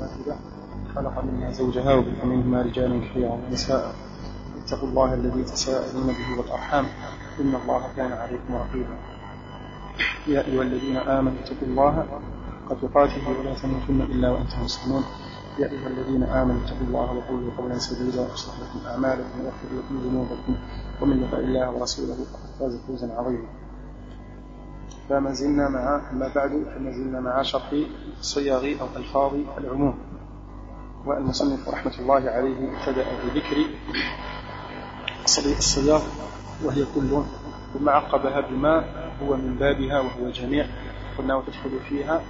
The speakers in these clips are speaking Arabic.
واحدة خلق منها زوجها وبث منهما رجالا كثيرا ونساء. اتقوا الله الذي تساءلون به والأرحام. إن الله كان عليكم رقيبا. يا أيها الذين آمنوا اتقوا الله حق تقاته ولا تموتن إلا وأنتم مسلمون. يا أيها الذين آمنوا اتقوا الله وقولوا قولا سديدا. يصلح لكم أعمالكم ويغفر لكم ذنوبكم. ومن يطع الله ورسوله فقد فاز فوزا عظيما. فما زلنا مع أما بعد فما زلنا مع شرح صياغ أو ألفاظ العموم. والمصنف رحمة الله عليه ابتدأ بذكر الصياغ وهي كل ثم عقبها بما هو من بابها وهو جميع. قلنا وتدخل فيها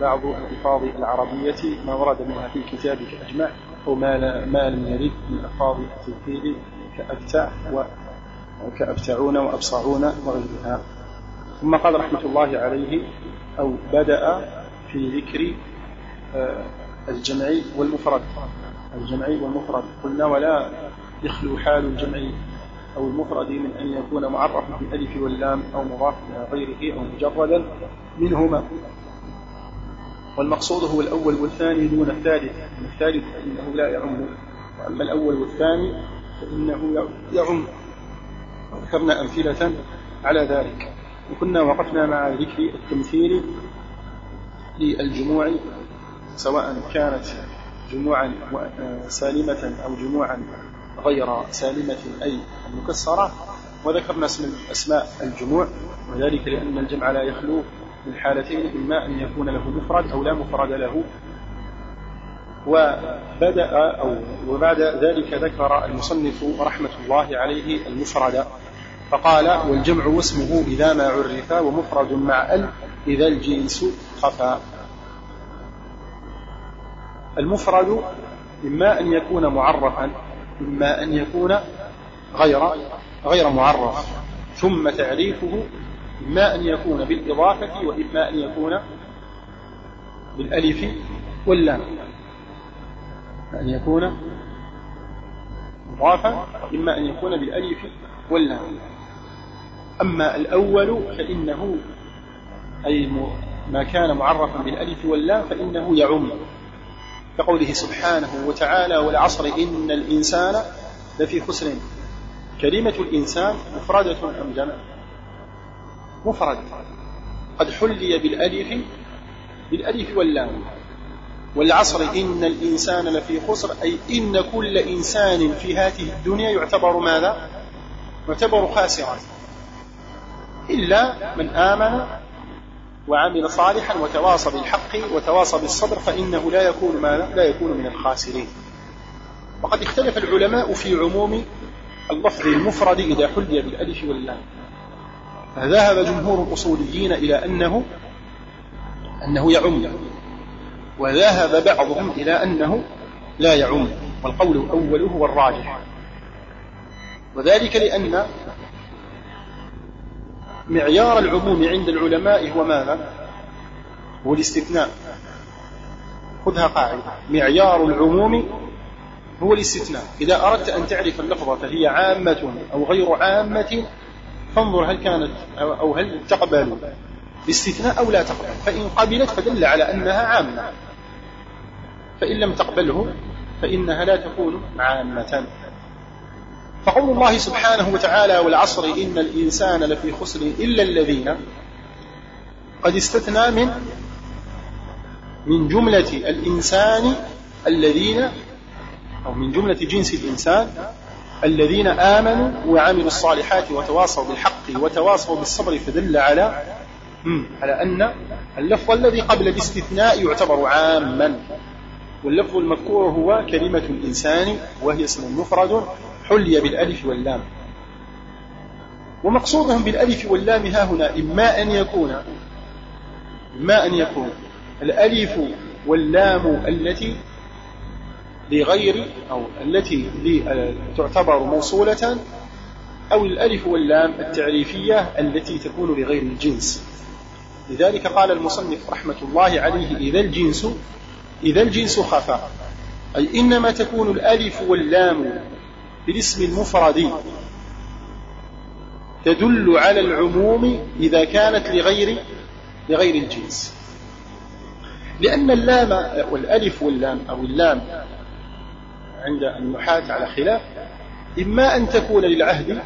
بعض الألفاظ العربية ما ورد منها في الكتاب كأجمع أو ما, ما لم يرد من ألفاظ التوحيد كأبتع وكأبتعون وأبصعون وغيرها. ثم قال رحمة الله عليه أو بدأ في ذكر آه، الجمع والمفرد. الجمع والمفرد. قلنا ولا يخلو حال الجمع أو المفرد من أن يكون معرفا بالألف واللام أو مضاف إلى غيره أو مجردا منهما. والمقصود هو الأول والثاني دون الثالث. الثالث فإنه لا يعم. وأما الأول والثاني فإنه يعم. ذكرنا أمثلة على ذلك. وكنا وقفنا مع ذكر التمثيل للجموع سواء كانت جموعا سالمة أو جموعا غير سالمة أي مكسرة وذكرنا اسم أسماء الجموع وذلك لأن الجمع لا يخلو من حالتين إما أن يكون له مفرد أو لا مفرد له. وبدأ أو وبعد ذلك ذكر المصنف رحمة الله عليه المفرد. فقال والجمع واسمه إذا ما عرف ومفرد مع ال إذا الجنس خفى. المفرد إما أن يكون معرفا إما أن يكون غير غير معرف. ثم تعريفه إما أن يكون بالإضافة وإما أن يكون بالألف واللام. أن يكون مضافا وإما أن يكون بالألف واللام. أما الأول فإنه أي ما كان معرفا بالألف واللام فإنه يعم. كقوله سبحانه وتعالى والعصر إن الإنسان لفي خسر. كلمة الإنسان مفردة أم جمع؟ مفرد قد حلي بالألف بالألف واللام. والعصر إن الإنسان لفي خسر أي إن كل إنسان في هذه الدنيا يعتبر ماذا؟ يعتبر خاسرا. إلا من آمن وعمل صالحا وتواصى بالحق وتواصى بالصبر فإنه لا يكون ماذا لا يكون من الخاسرين. وقد اختلف العلماء في عموم اللفظ المفرد إذا حلي بالألف واللام. فذهب جمهور الأصوليين إلى أنه أنه يعم. وذهب بعضهم إلى أنه لا يعم. والقول الأول هو الراجح. وذلك لأن معيار العموم عند العلماء هو ماذا؟ هو الاستثناء. خذها قاعدة. معيار العموم هو الاستثناء. إذا أردت أن تعرف اللفظة فهي عامة أو غير عامة فانظر هل كانت أو هل تقبل. الاستثناء أو لا تقبل. فإن قبلت فدل على أنها عامة. فإن لم تقبله فإنها لا تكون عامة. فقول الله سبحانه وتعالى والعصر إن الإنسان لفي خسر إلا الذين قد استثنى من من جملة الإنسان الذين أو من جملة جنس الإنسان الذين آمنوا وعملوا الصالحات وتواصوا بالحق وتواصوا بالصبر فدل على على أن اللفظ الذي قبل الاستثناء يعتبر عاما واللفظ المذكور هو كلمة الإنسان وهي اسم مفرد حلي بالألف واللام. ومقصودهم بالألف واللام ها هنا إما أن يكون إما أن يكون الألف واللام التي لغير أو التي تعتبر موصولة أو الألف واللام التعريفية التي تكون لغير الجنس. لذلك قال المصنف رحمة الله عليه إذا الجنس إذا الجنس خفى. أي إنما تكون الألف واللام بالاسم المفرد. تدل على العموم إذا كانت لغير لغير الجنس. لأن اللام والألف واللام أو اللام عند النحاة على خلاف إما أن تكون للعهد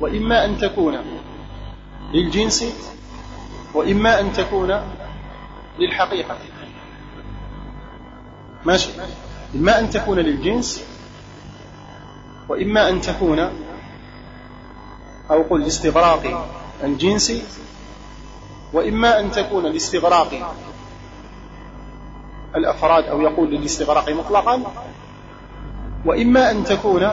وإما أن تكون للجنس وإما أن تكون للحقيقة. ماشي. إما أن تكون للجنس وإما أن تكون أو قل لاستغراق الجنس وإما أن تكون لاستغراق الأفراد أو يقول للاستغراق مطلقا وإما أن تكون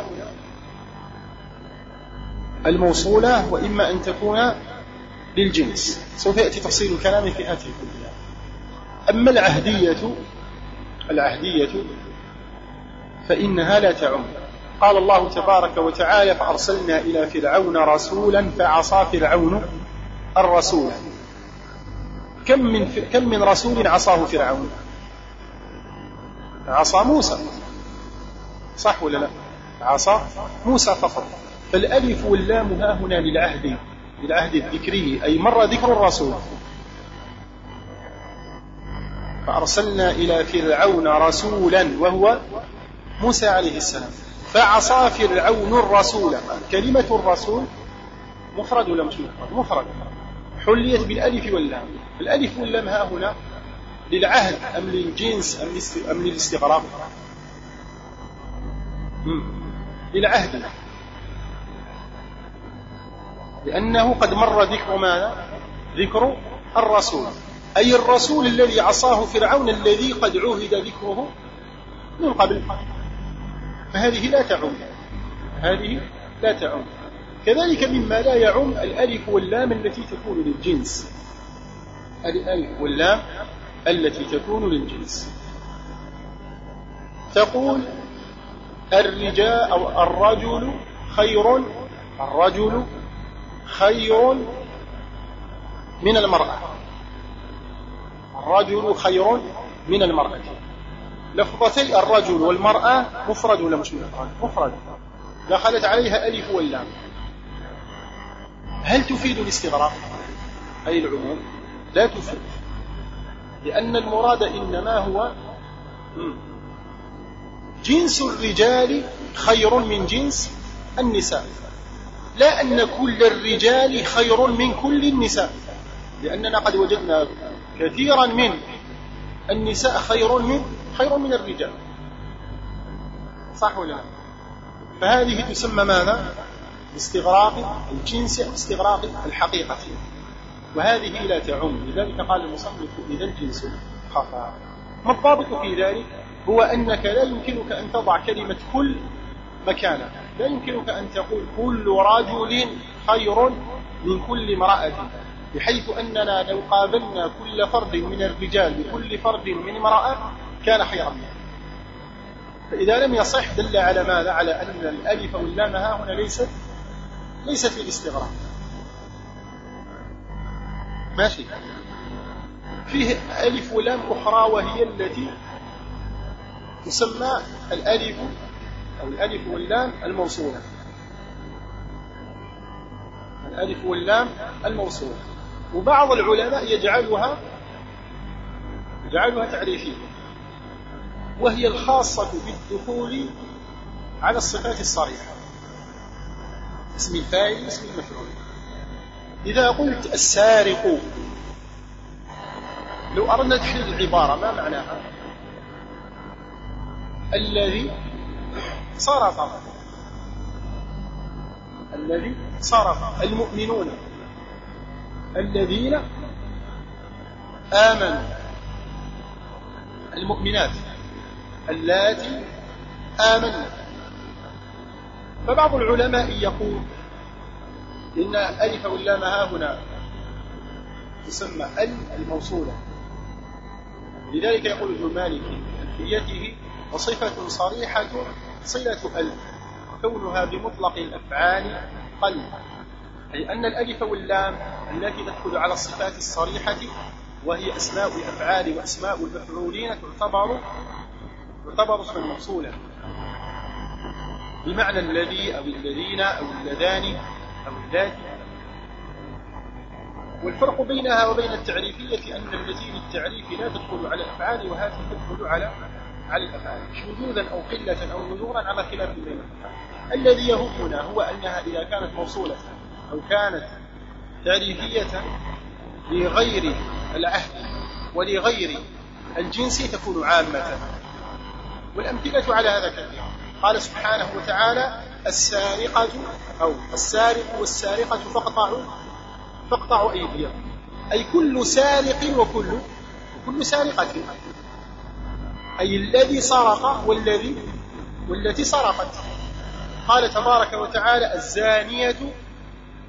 الموصولة وإما أن تكون للجنس. سوف يأتي تفصيل الكلام في هذه كلها أما العهدية العهدية فإنها لا تعم. قال الله تبارك وتعالى فأرسلنا إلى فرعون رسولا فعصى فرعون الرسول. كم من كم من رسول عصاه فرعون؟ عصى موسى. صح ولا لا؟ عصى موسى فقط. فالألف واللام ها هنا للعهد للعهد الذكري أي مر ذكر الرسول. فأرسلنا إلى فرعون رسولا وهو موسى عليه السلام. فعصى فرعون الرسول. كلمة الرسول مفرد ولا مش مفرد؟ مفرد. حليت بالألف واللام. الألف واللام ها هنا للعهد أم للجنس أم للاستغراق للعهد. لأنه قد مر ذكر ماذا؟ ذكر الرسول. أي الرسول الذي عصاه فرعون الذي قد عهد ذكره من قبل؟ فهذه لا تعم. هذه لا تعم. كذلك مما لا يعم الألف واللام التي تكون للجنس. الألف واللام التي تكون للجنس. تقول الرجال أو الرجل خير الرجل خير من المرأة. الرجل خير من المرأة. لفظتي الرجل والمرأة مفرد ولا مش مفرد؟ مفرد. دخلت عليها ألف واللام هل تفيد الاستغراق؟ أي العموم؟ لا تفيد. لأن المراد إنما هو جنس الرجال خير من جنس النساء. لا أن كل الرجال خير من كل النساء. لأننا قد وجدنا كثيرا من النساء خير من خير من الرجال. صح ولا لا؟ فهذه تسمى ماذا؟ باستغراق الجنس استغراق الحقيقة. وهذه لا تعم. لذلك قال المصنف إذا الجنس خفى ما الضابط في ذلك؟ هو أنك لا يمكنك أن تضع كلمة كل مكانها لا يمكنك أن تقول كل رجل خير من كل امرأة بحيث أننا لو قابلنا كل فرد من الرجال بكل فرد من امرأة كان خيرا منه فإذا لم يصح دل على ماذا؟ على أن الألف واللام ها هنا ليست ليست في الاستغراق. ماشي. فيه ألف ولام أخرى وهي التي تسمى الألف أو الألف واللام الموصولة. الألف واللام الموصولة. وبعض العلماء يجعلها يجعلها تعريفية. وهي الخاصة بالدخول على الصفات الصريحة. اسم الفاعل اسم المفعول. إذا قلت السارق لو أردنا تحليل العبارة ما معناها؟ الذي صرف الذي صرف المؤمنون. الذين آمنوا. المؤمنات. اللاتي آمنوا فبعض العلماء يقول إن ألف واللام ها هنا تسمى أل الموصولة. لذلك يقول ابن مالك في ألفيته وصفة صريحة صلة ال وكونها بمطلق الأفعال قل. أي أن الألف واللام التي تدخل على الصفات الصريحة وهي أسماء الأفعال وأسماء المفعولين تعتبر تعتبر اسما موصولا بمعنى الذي أو الذين أو اللذان أو اللاتي والفرق بينها وبين التعريفية أن التي للتعريف لا تدخل على الأفعال وهذه تدخل على على الأفعال. شذوذا أو قلة أو نذورا على خلاف بين الذي يهمنا هو أنها إذا كانت موصولة أو كانت تعريفية لغير العهد ولغير الجنس تكون عامة. والأمثلة على هذا كثيرة قال سبحانه وتعالى السارقة أو السارق والسارقة فاقطعوا فاقطعوا أيديهم. أي كل سارق وكل وكل سارقة. أي الذي سرق والذي والتي سرقت. قال تبارك وتعالى الزانية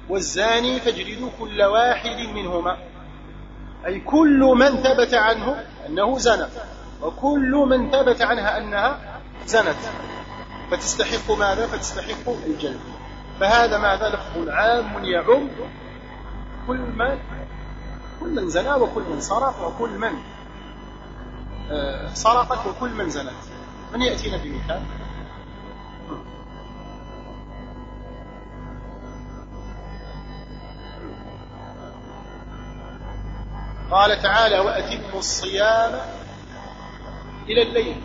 والزاني فاجلدوا كل واحد منهما. أي كل من ثبت عنه أنه زنى. وكل من ثبت عنها أنها زنت فتستحق ماذا؟ فتستحق الجلد فهذا ماذا؟ لفظ عام يعم كل من كل من زنى وكل من سرق وكل من آه، سرقت وكل من زنت. من يأتينا بمثال؟ قال تعالى وأتموا الصيام إلى الليل.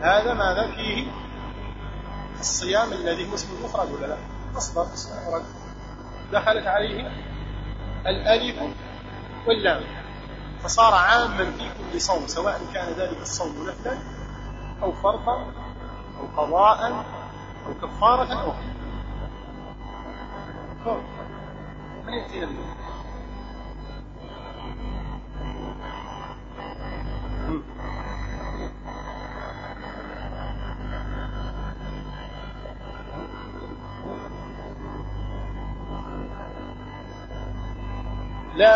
هذا ماذا فيه؟ الصيام الذي هو اسم المفرد ولا لا؟ مصدر اسم المفرد دخلت عليه الألف واللام. فصار عاما في كل صوم سواء كان ذلك الصوم نفلا أو فرضا أو قضاء أو كفارة أو من يأتينا به لا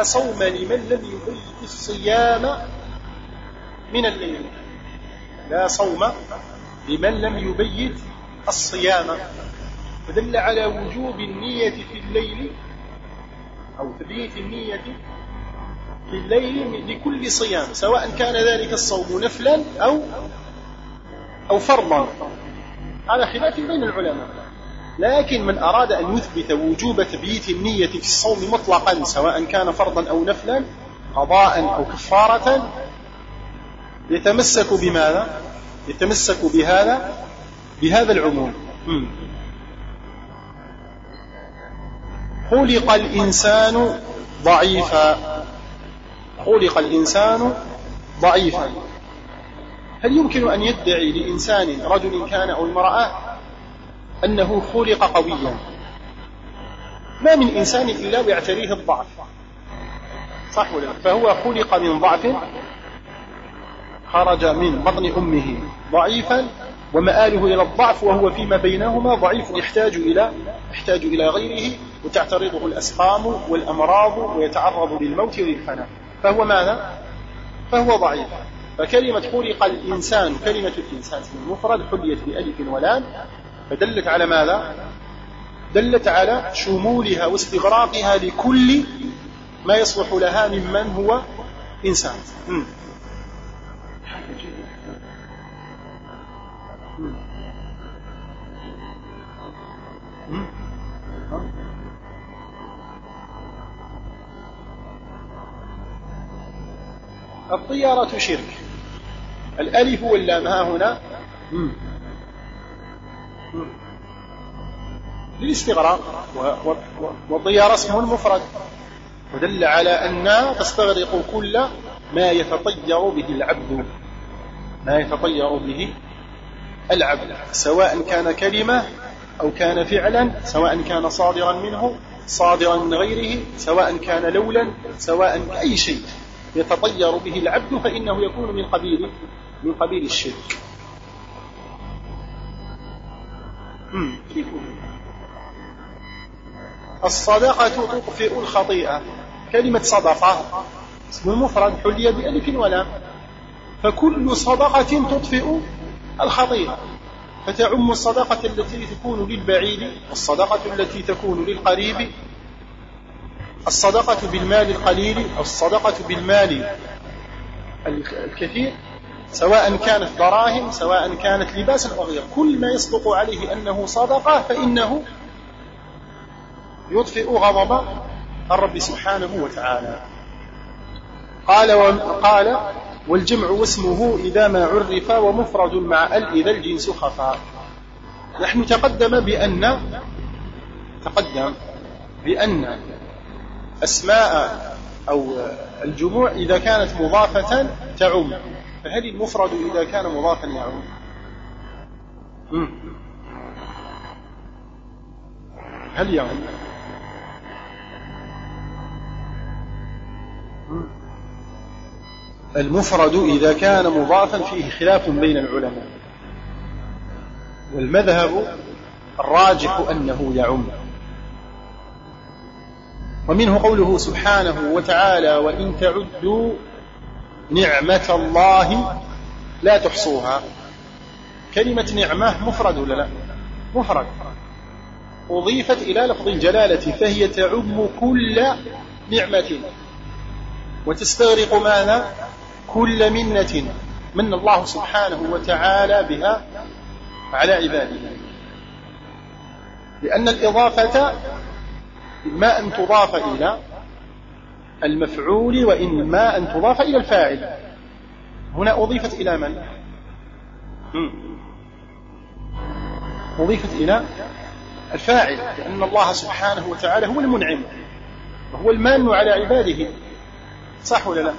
صوم لمن لم يبيت الصيام من الليل. لا صوم لمن لم يبيت الصيام. فدل على وجوب النية في الليل أو تبييت النية في الليل لكل صيام سواء كان ذلك الصوم نفلا أو أو فرضا. هذا خلاف بين العلماء. لكن من أراد أن يثبت وجوب تبييت النية في الصوم مطلقا سواء كان فرضا أو نفلا قضاء أو كفارة يتمسك بماذا؟ يتمسك بهذا بهذا العموم. خلق الإنسان ضعيفا. خلق الإنسان ضعيفا. هل يمكن أن يدعي لإنسان رجل كان أو امرأة أنه خلق قويا؟ ما من إنسان إلا ويعتريه الضعف. صح ولا فهو خلق من ضعف خرج من بطن أمه ضعيفا ومآله إلى الضعف وهو فيما بينهما ضعيف يحتاج إلى يحتاج إلى غيره وتعترضه الأسقام والأمراض ويتعرض للموت وللفناء فهو ماذا؟ فهو ضعيف. فكلمة خلق الإنسان كلمة الإنسان المفرد حليت بألف ولام فدلت على ماذا؟ دلت على شمولها واستغراقها لكل ما يصلح لها ممن هو إنسان. الطيارة شرك. الألف واللام ها هنا؟ للاستغراق. والطيارة اسم مفرد ودل على أنها تستغرق كل ما يتطير به العبد. ما يتطير به العبد. سواء كان كلمة أو كان فعلا سواء كان صادرا منه صادرا من غيره سواء كان لولا سواء أي شيء. يتطير به العبد فإنه يكون من قبيل من قبيل الشرك. الصدقة تطفئ الخطيئة. كلمة صدقة. اسم المفرد حلي بألف ولام. فكل صدقة تطفئ الخطيئة. فتعم الصدقة التي تكون للبعيد والصدقة التي تكون للقريب الصدقة بالمال القليل أو الصدقة بالمال الكثير سواء كانت دراهم سواء كانت لباسا أو غيره. كل ما يصدق عليه أنه صدقة فإنه يطفئ غضب الرب سبحانه وتعالى. قال قال والجمع واسمه إذا ما عرف ومفرد مع ال إذا الجنس خفى. نحن تقدم بأن تقدم بأن أسماء أو الجموع إذا كانت مضافة تعم. فهل المفرد إذا كان مضافا يعم؟ هل يعم؟ المفرد إذا كان مضافا فيه خلاف بين العلماء. والمذهب الراجح أنه يعم. ومنه قوله سبحانه وتعالى وإن تعدوا نعمة الله لا تحصوها. كلمة نعمة مفرد ولا لا؟ مفرد. أضيفت إلى لفظ الجلالة فهي تعم كل نعمة. وتستغرق ماذا؟ كل منة. من الله سبحانه وتعالى بها على عباده. لأن الإضافة إما أن تضاف إلى المفعول وإما أن تضاف إلى الفاعل هنا أضيفت إلى من؟ أضيفت إلى الفاعل لأن الله سبحانه وتعالى هو المنعم وهو المان على عباده صح ولا لا؟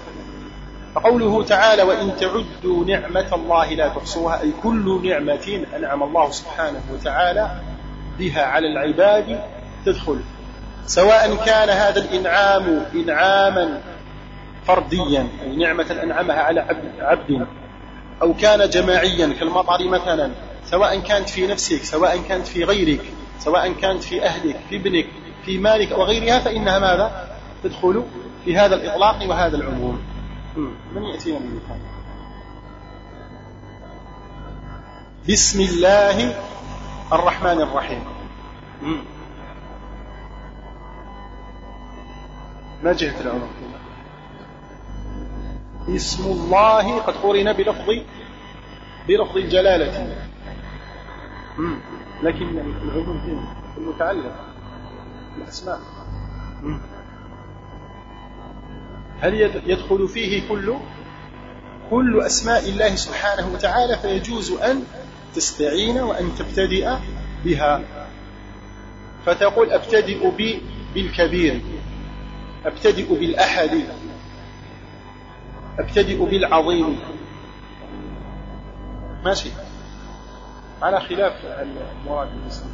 فقوله تعالى وإن تعدوا نعمة الله لا تحصوها أي كل نعمة أنعم الله سبحانه وتعالى بها على العباد تدخل سواء كان هذا الإنعام إنعاما فرديا أي نعمة أنعمها على عبد أو كان جماعيا كالمطر مثلا سواء كانت في نفسك سواء كانت في غيرك سواء كانت في أهلك في ابنك في مالك أو غيرها فإنها ماذا؟ تدخل في هذا الإطلاق وهذا العموم. من يأتينا بالمثال بسم الله الرحمن الرحيم. ما جهة العموم اسم الله قد قرن بلفظ بلفظ الجلالة. لكن العموم المتعلق بالأسماء. هل يدخل فيه كل كل أسماء الله سبحانه وتعالى فيجوز أن تستعين وأن تبتدئ بها؟ فتقول أبتدئ بالكبير. أبتدئ بالأحد. أبتدئ بالعظيم. ماشي. على خلاف المراد بالاسم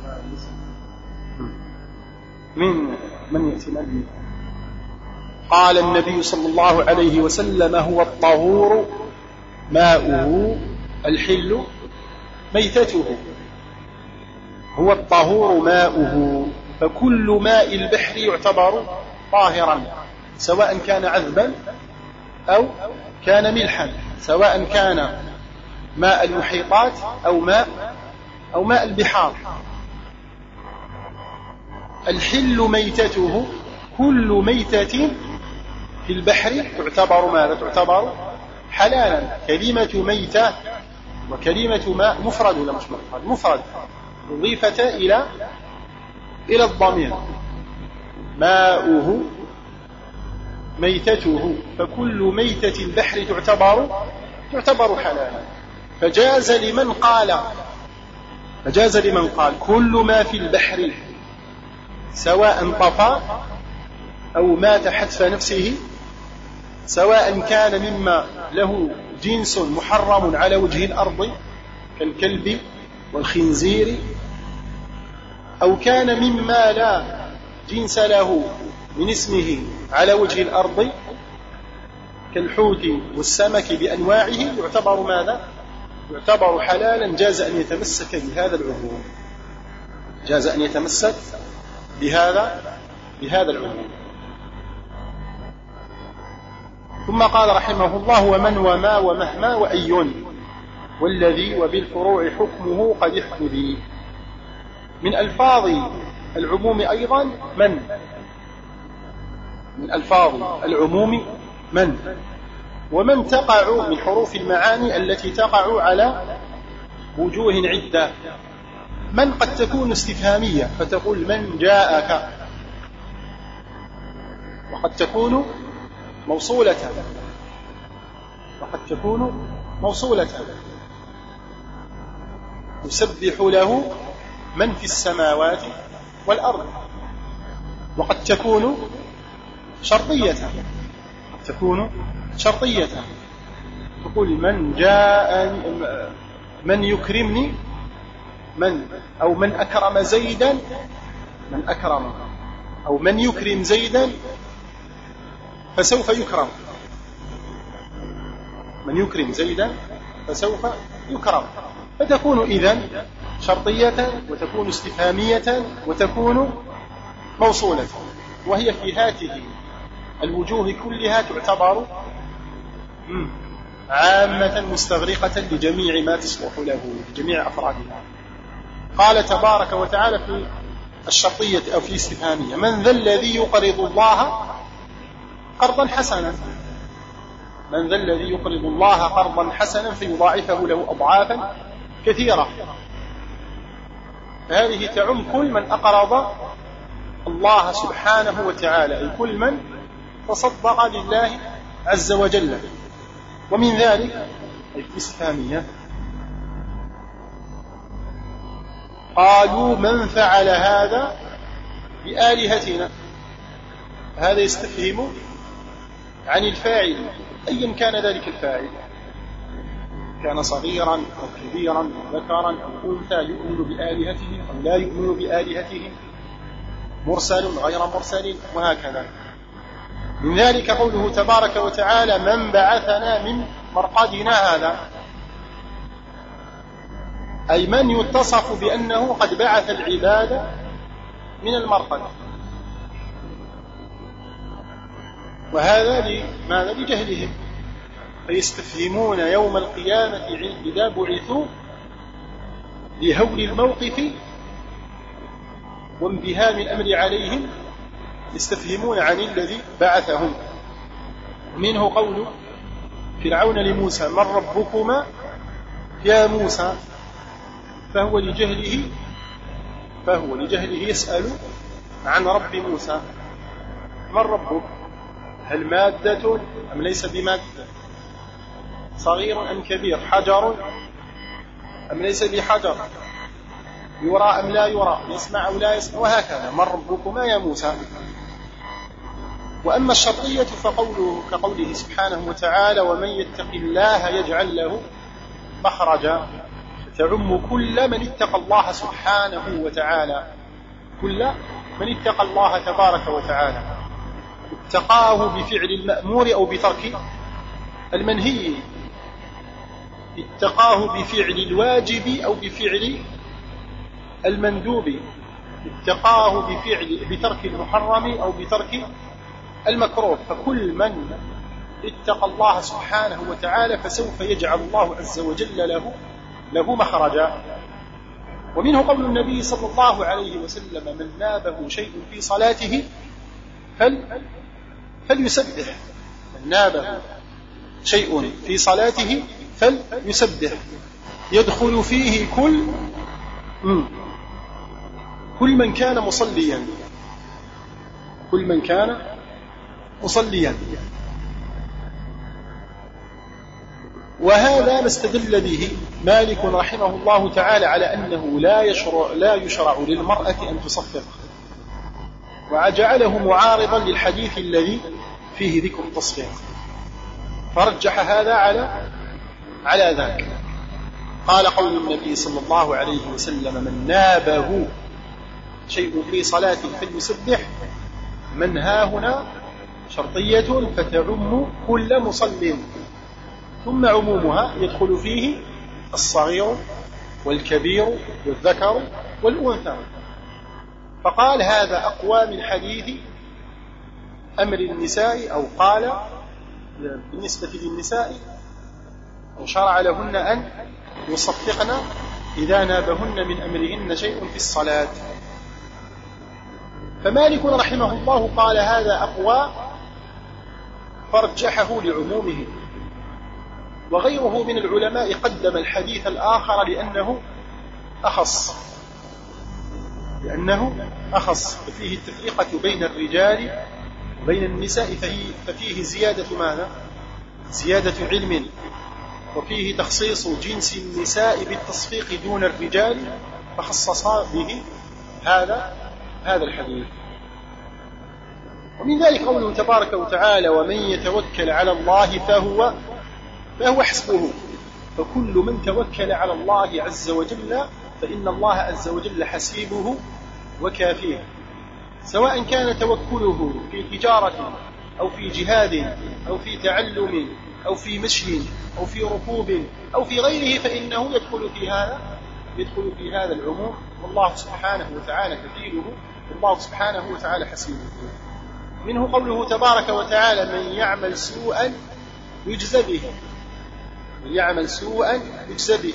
من من يأتينا به قال النبي صلى الله عليه وسلم هو الطهور ماؤه الحل ميتته. هو الطهور ماؤه. فكل ماء البحر يعتبر طاهرا سواء كان عذبا أو كان ملحا سواء كان ماء المحيطات أو ماء أو ماء البحار. الحل ميتته كل ميتة في البحر تعتبر ماذا؟ تعتبر حلالا. كلمة ميتة وكلمة ماء مفرد ولا مش مفرد؟ مفرد. أضيفتا إلى إلى الضمير. ماؤه ميتته فكل ميتة البحر تعتبر تعتبر حلالا. فجاز لمن قال فجاز لمن قال كل ما في البحر سواء طفى أو مات حتف نفسه سواء كان مما له جنس محرم على وجه الأرض كالكلب والخنزير أو كان مما لا جنس له من اسمه على وجه الأرض كالحوت والسمك بأنواعه يعتبر ماذا؟ يعتبر حلالا جاز أن يتمسك بهذا العموم. جاز أن يتمسك بهذا بهذا العموم. ثم قال رحمه الله ومن وما ومهما وأي والذي وبالفروع حكمه قد احتذي من ألفاظ العموم أيضا من؟ من ألفاظ العموم من؟ ومن تقع من حروف المعاني التي تقع على وجوه عدة؟ من قد تكون استفهامية؟ فتقول من جاءك. وقد تكون موصولة. وقد تكون موصولة. يسبح له من في السماوات والأرض. وقد تكون شرطية. تكون شرطية. تقول من جاء من يكرمني؟ من؟ أو من أكرم زيدا؟ من أكرم. أو من يكرم زيدا؟ فسوف يكرم. من يكرم زيدا؟ فسوف يكرم. فتكون إذن شرطية وتكون استفهامية وتكون موصولة. وهي في هاته الوجوه كلها تعتبر عامة مستغرقة لجميع ما تصلح له لجميع أفرادها. قال تبارك وتعالى في الشرطية أو في استفهامية من ذا الذي يقرض الله قرضا حسنا. من ذا الذي يقرض الله قرضا حسنا فيضاعفه له أضعافا كثيرة. هذه تعم كل من أقرض الله سبحانه وتعالى أي كل من تصدق لله عز وجل. ومن ذلك الاستفهامية قالوا من فعل هذا بآلهتنا؟ هذا يستفهم عن الفاعل. أيا كان ذلك الفاعل؟ كان صغيرا أو كبيرا أو ذكرا أو أنثى يؤمن بآلهته أو لا يؤمن بآلهته مرسل غير مرسل وهكذا. من ذلك قوله تبارك وتعالى من بعثنا من مرقدنا هذا. أي من يتصف بأنه قد بعث العباد من المرقد. وهذا لماذا؟ لجهلهم. فيستفهمون يوم القيامة إذا بعثوا لهول الموقف وانبهام الأمر عليهم يستفهمون عن الذي بعثهم. منه قول فرعون لموسى من ربكما يا موسى؟ فهو لجهله فهو لجهله يسأل عن رب موسى من ربك؟ هل مادة أم ليس بمادة؟ صغير أم كبير؟ حجر أم ليس بحجر؟ يرى أم لا يرى؟ يسمع أو لا يسمع؟ وهكذا. من ربكما يا موسى. وأما الشرطية فقوله كقوله سبحانه وتعالى ومن يتق الله يجعل له مخرجا. تعم كل من اتقى الله سبحانه وتعالى. كل من اتقى الله تبارك وتعالى. اتقاه بفعل المأمور أو بترك المنهي. اتقاه بفعل الواجب أو بفعل المندوب. اتقاه بفعل بترك المحرم أو بترك المكروه. فكل من اتقى الله سبحانه وتعالى فسوف يجعل الله عز وجل له له مخرجا. ومنه قول النبي صلى الله عليه وسلم من نابه شيء في صلاته فل فليسبح. من نابه شيء في صلاته فليسبح. يدخل فيه كل كل من كان مصليا. كل من كان مصليا. وهذا ما استدل به مالك رحمه الله تعالى على أنه لا يشرع, لا يشرع للمرأة أن تصفق. وجعله معارضا للحديث الذي فيه ذكر التصفيق. فرجح هذا على على ذاك. قال قول النبي صلى الله عليه وسلم من نابه شيء في صلاته فليسبح من ها هنا شرطية فتعم كل مصل. ثم عمومها يدخل فيه الصغير والكبير والذكر والأنثى. فقال هذا أقوى من حديث أمر النساء أو قال بالنسبة للنساء أو شرع لهن أن يصفقن إذا نابهن من أمرهن شيء في الصلاة. فمالك رحمه الله قال هذا أقوى فرجحه لعمومه. وغيره من العلماء قدم الحديث الآخر لأنه أخص. لأنه أخص. ففيه التفرقة بين الرجال بين النساء ففيه زيادة ماذا؟ زيادة علم وفيه تخصيص جنس النساء بالتصفيق دون الرجال فخصص به هذا هذا الحديث. ومن ذلك قوله تبارك وتعالى ومن يتوكل على الله فهو فهو حسبه. فكل من توكل على الله عز وجل فإن الله عز وجل حسيبه وكافيه. سواء كان توكله في تجارة أو في جهاد أو في تعلم أو في مشي أو في ركوب أو في غيره فإنه يدخل في هذا يدخل في هذا العموم. والله سبحانه وتعالى كفيله والله سبحانه وتعالى حسيبه منه قوله تبارك وتعالى من يعمل سوءا يجزى به. من يعمل سوءا يجزى به.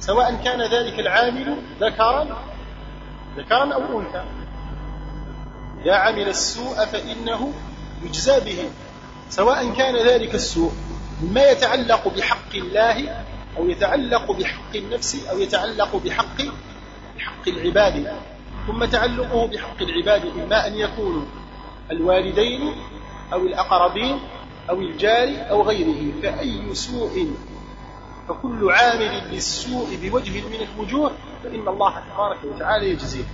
سواء كان ذلك العامل ذكرا ذكرا أو أنثى. إذا عمل السوء فإنه يجزى به. سواء كان ذلك السوء. مما يتعلق بحق الله أو يتعلق بحق النفس أو يتعلق بحق بحق العباد. ثم تعلقه بحق العباد إما أن يكونوا الوالدين أو الأقربين أو الجار أو غيره. فأي سوء؟ فكل عامل للسوء بوجه من الوجوه فإن الله تبارك وتعالى يجزيه.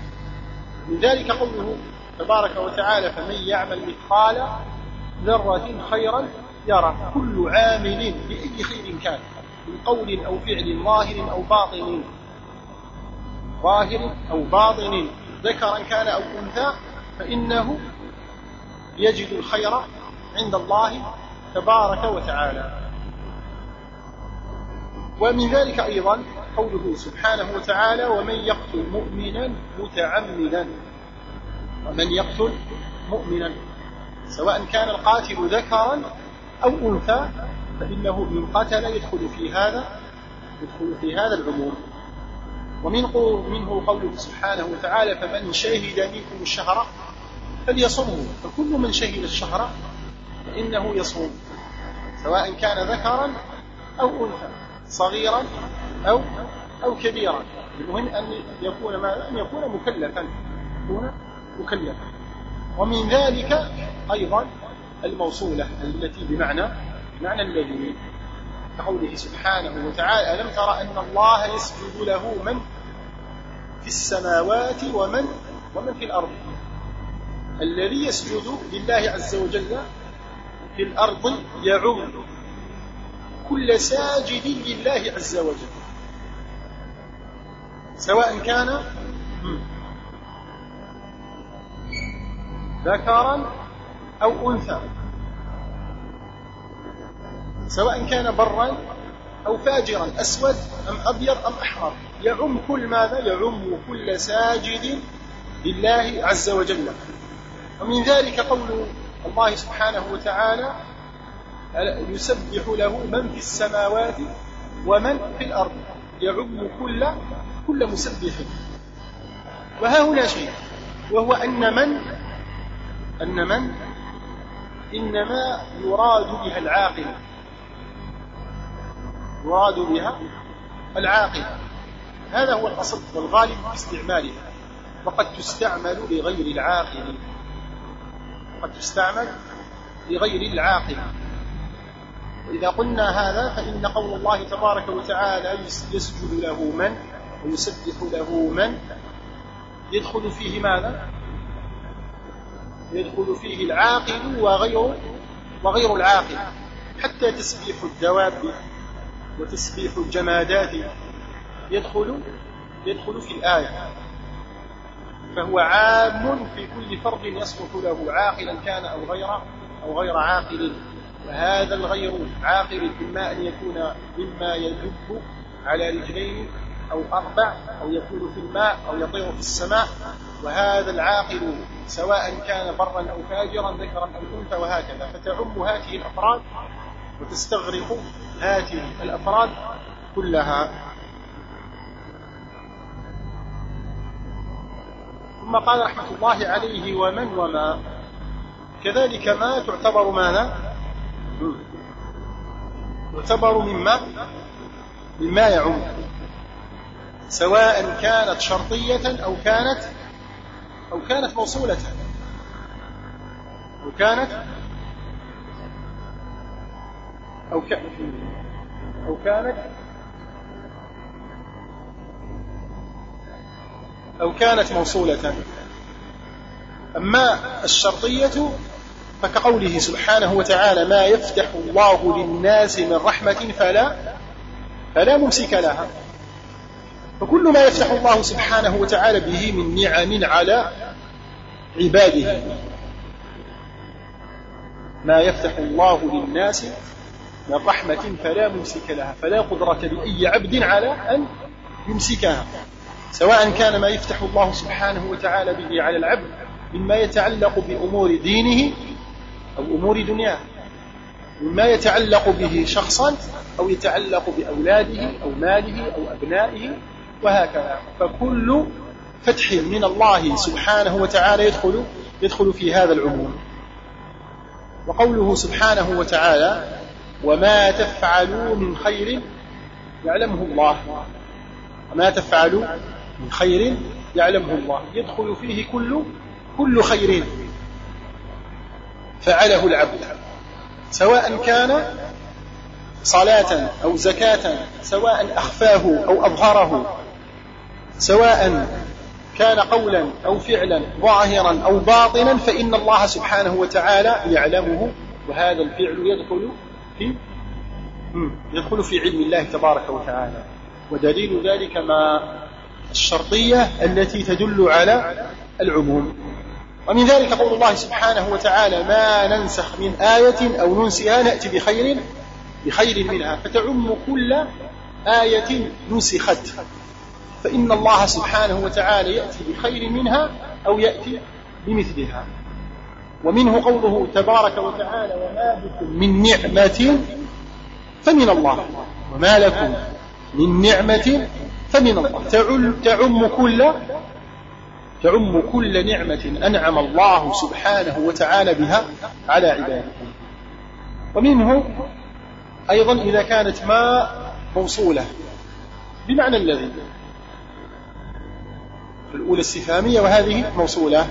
من ذلك قوله تبارك وتعالى فمن يعمل مثقال ذرة خيرا يرى كل عامل بأي خير كان من قول أو فعل ظاهر أو باطن. ظاهر أو باطن ذكرا كان أو أنثى فإنه يجد الخير عند الله تبارك وتعالى. ومن ذلك أيضا قوله سبحانه وتعالى ومن يقتل مؤمنا متعمدا. ومن يقتل مؤمنا سواء كان القاتل ذكرا أو أنثى فإنه إن قتل يدخل في هذا يدخل في هذا العموم. ومن منه قوله سبحانه وتعالى فمن شهد منكم الشهر فليصمه فكل من شهد الشهر فإنه يصوم سواء كان ذكرا أو أنثى صغيرا أو أو كبيرا. المهم أن يكون ما أن يكون مكلفا يكون مكلفا. ومن ذلك أيضا الموصولة التي بمعنى معنى الذي كقوله سبحانه وتعالى ألم ترى أن الله يسجد له من في السماوات ومن ومن في الأرض؟ الذي يسجد لله عز وجل في الأرض يعم كل ساجد لله عز وجل. سواء كان ذكرا أو أنثى. سواء كان برا أو فاجرا أسود أم أبيض أم أحمر. يعم كل ماذا؟ يعم كل ساجد لله عز وجل. ومن ذلك قول الله سبحانه وتعالى يسبح له من في السماوات ومن في الأرض. يعم كل كل مسبح. وها هنا شيء. وهو أن من؟ أن من؟ إنما يراد بها العاقل. يراد بها العاقل. هذا هو الأصل والغالب في استعمالها. وقد تستعمل لغير العاقل. قد تستعمل لغير العاقل. وإذا قلنا هذا فإن قول الله تبارك وتعالى يسجد له من؟ ويسبح له من؟ يدخل فيه ماذا؟ يدخل فيه العاقل وغير وغير العاقل حتى تسبيح الدواب وتسبيح الجمادات يدخل يدخل في الآية. فهو عام في كل فرد يصلح له عاقلا كان أو غير أو غير عاقل. وهذا الغير عاقل إما أن يكون مما يدب على رجلين أو أربع أو يكون في الماء أو يطير في السماء وهذا العاقل سواء كان برا أو فاجرا ذكرا أو أنثى وهكذا فتعم هذه الأفراد وتستغرق هذه الأفراد كلها. ثم قال رحمة الله عليه ومن وما؟ كذلك ما تعتبر ماذا؟ تعتبر مما؟ مما يعم سواء كانت شرطية أو كانت أو كانت موصولة. وكانت أو كانت أو كانت أو كانت موصولة. أما الشرطية فكقوله سبحانه وتعالى ما يفتح الله للناس من رحمة فلا فلا ممسك لها. فكل ما يفتح الله سبحانه وتعالى به من نعم على عباده. ما يفتح الله للناس من رحمة فلا ممسك لها فلا قدرة لأي عبد على أن يمسكها. سواء كان ما يفتح الله سبحانه وتعالى به على العبد مما يتعلق بأمور دينه أو أمور دنياه مما يتعلق به شخصا أو يتعلق بأولاده أو ماله أو أبنائه وهكذا. فكل فتح من الله سبحانه وتعالى يدخل يدخل في هذا العموم. وقوله سبحانه وتعالى وما تفعلوا من خير يعلمه الله. وما تفعلوا من خير يعلمه الله. يدخل فيه كل كل خير. فعله العبد. سواء كان صلاة أو زكاة سواء أخفاه أو أظهره سواء كان قولا أو فعلا ظاهرا أو باطنا فإن الله سبحانه وتعالى يعلمه وهذا الفعل يدخل في يدخل في علم الله تبارك وتعالى. ودليل ذلك ما الشرطية التي تدل على العموم. ومن ذلك قول الله سبحانه وتعالى ما ننسخ من آية أو ننسها نأتي بخير بخير منها. فتعم كل آية نسخت. فإن الله سبحانه وتعالى يأتي بخير منها أو يأتي بمثلها. ومنه قوله تبارك وتعالى وما بكم من نعمة فمن الله. وما لكم من نعمة فمن الله. تعم كل تعم كل نعمة أنعم الله سبحانه وتعالى بها على عباده. ومنه أيضا إذا كانت ما موصولة. بمعنى الذي الأولى استفهامية وهذه موصولة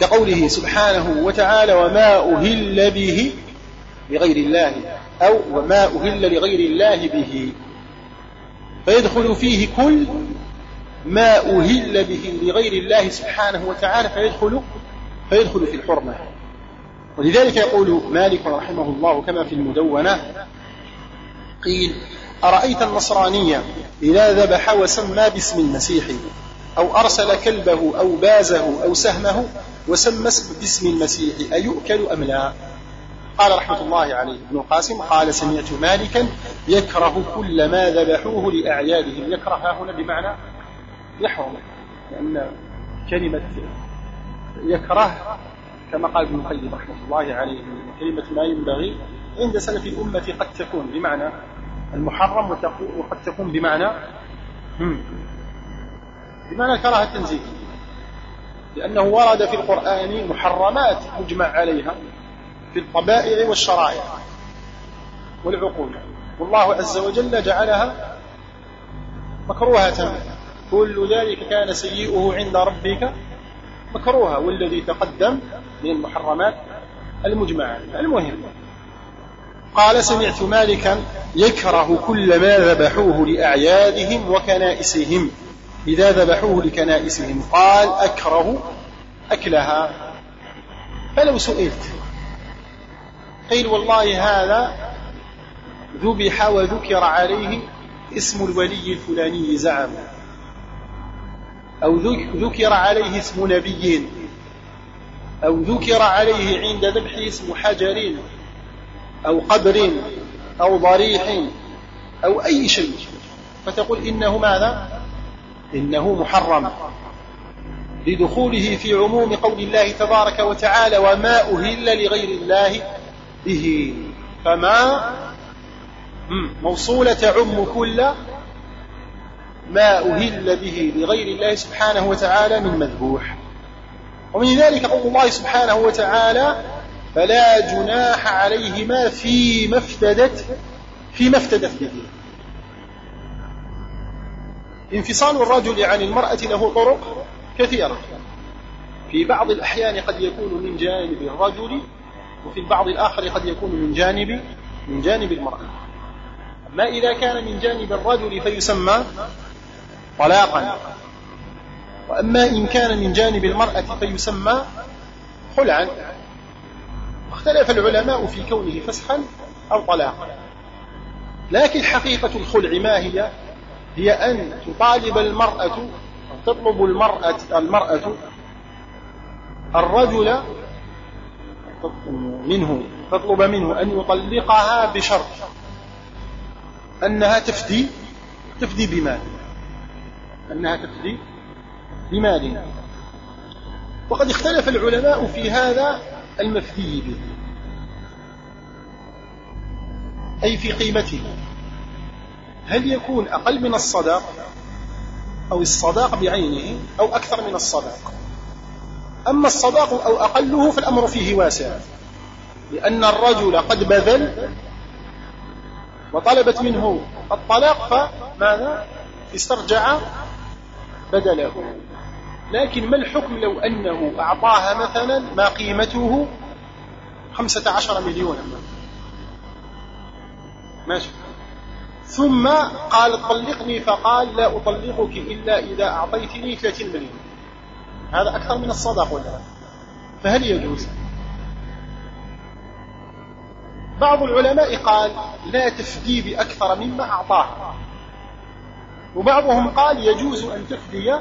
كقوله سبحانه وتعالى وما أهل به لغير الله أو وما أهل لغير الله به فيدخل فيه كل ما أهل به لغير الله سبحانه وتعالى فيدخل فيدخل في الحرمة. ولذلك يقول مالك رحمه الله كما في المدونة قيل أرأيت النصرانية إذا ذبح وسمى باسم المسيح أو أرسل كلبه أو بازه أو سهمه وسمى باسم المسيح أيؤكل أم لا؟ قال رحمة الله عليه ابن قاسم قال سمعت مالكا يكره كل ما ذبحوه لأعيادهم. يكره هنا بمعنى يحرم لأن كلمة يكره كما قال ابن القيم رحمة الله عليه كلمة ما ينبغي عند سلف الأمة قد تكون بمعنى المحرم وقد تكون بمعنى بمعنى كراهة التنزيه. لأنه ورد في القرآن محرمات مجمع عليها في الطبائع والشرائع والعقول. والله عز وجل جعلها مكروهة. كل ذلك كان سيئه عند ربك مكروها والذي تقدم من المحرمات المجمع المهم قال سمعت مالكا يكره كل ما ذبحوه لأعيادهم وكنائسهم. إذا ذبحوه لكنائسهم قال أكره أكلها. فلو سئلت قيل والله هذا ذبح وذكر عليه اسم الولي الفلاني زعم. أو ذكر عليه اسم نبي. أو ذكر عليه عند ذبحه اسم حجر. أو قبر أو ضريح أو أي شيء. فتقول إنه ماذا؟ إنه محرم. لدخوله في عموم قول الله تبارك وتعالى وما أهل لغير الله به. فما؟ موصولة تعم كل ما أهل به لغير الله سبحانه وتعالى من مذبوح. ومن ذلك قول الله سبحانه وتعالى فلا جناح عليهما فيما افتدت فيما افتدت به. انفصال الرجل عن المرأة له طرق كثيرة. في بعض الأحيان قد يكون من جانب الرجل وفي البعض الآخر قد يكون من جانب من جانب المرأة. أما إذا كان من جانب الرجل فيسمى طلاقا. وأما إن كان من جانب المرأة فيسمى خلعا. اختلف العلماء في كونه فسخا أو طلاقا. لكن حقيقة الخلع ما هي؟ هي أن تطالب المرأة أو تطلب المرأة المرأة الرجل منه تطلب منه أن يطلقها بشرط أنها تفدي تفدي بمال أنها تفدي بمال. وقد اختلف العلماء في هذا المفدي به. أي في قيمته. هل يكون أقل من الصداق أو الصداق بعينه أو أكثر من الصداق؟ أما الصداق أو أقله فالأمر فيه واسع لأن الرجل قد بذل وطلبت منه الطلاق فماذا؟ استرجع بدله. لكن ما الحكم لو أنه أعطاها مثلا ما قيمته؟ خمسة عشر مليونا. ماشي. ثم قال طلقني فقال لا أطلقك إلا إذا أعطيتني 30 مليون. هذا أكثر من الصدق ولا فهل يجوز؟ بعض العلماء قال لا تفدي بأكثر مما أعطاه وبعضهم قال يجوز أن تفدي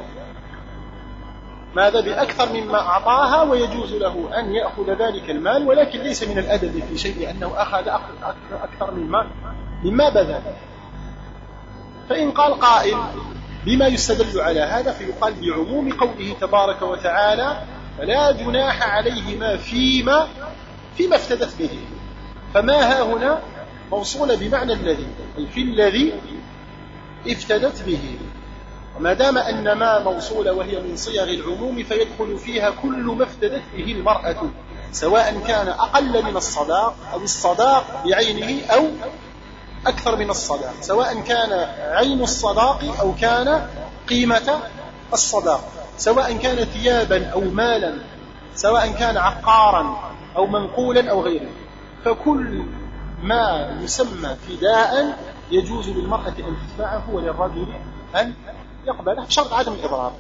ماذا بأكثر مما أعطاها ويجوز له أن يأخذ ذلك المال ولكن ليس من الأدب في شيء لأنه أخذ أكثر مما مما بذل. فإن قال قائل بما يستدل على هذا فيقال بعموم قوله تبارك وتعالى فلا جناح عليهما فيما فيما افتدت به فما ها هنا موصولة بمعنى الذي في الذي افتدت به. وما دام أن ما موصولة وهي من صيغ العموم فيدخل فيها كل ما افتدت به المرأة سواء كان أقل من الصداق أو الصداق بعينه أو أكثر من الصداق سواء كان عين الصداق أو كان قيمة الصداق سواء كان ثيابا أو مالا سواء كان عقارا أو منقولا أو غيره. فكل ما يسمى فداء يجوز للمرأة أن تدفعه وللرجل أن يقبله بشرط عدم الإضرار.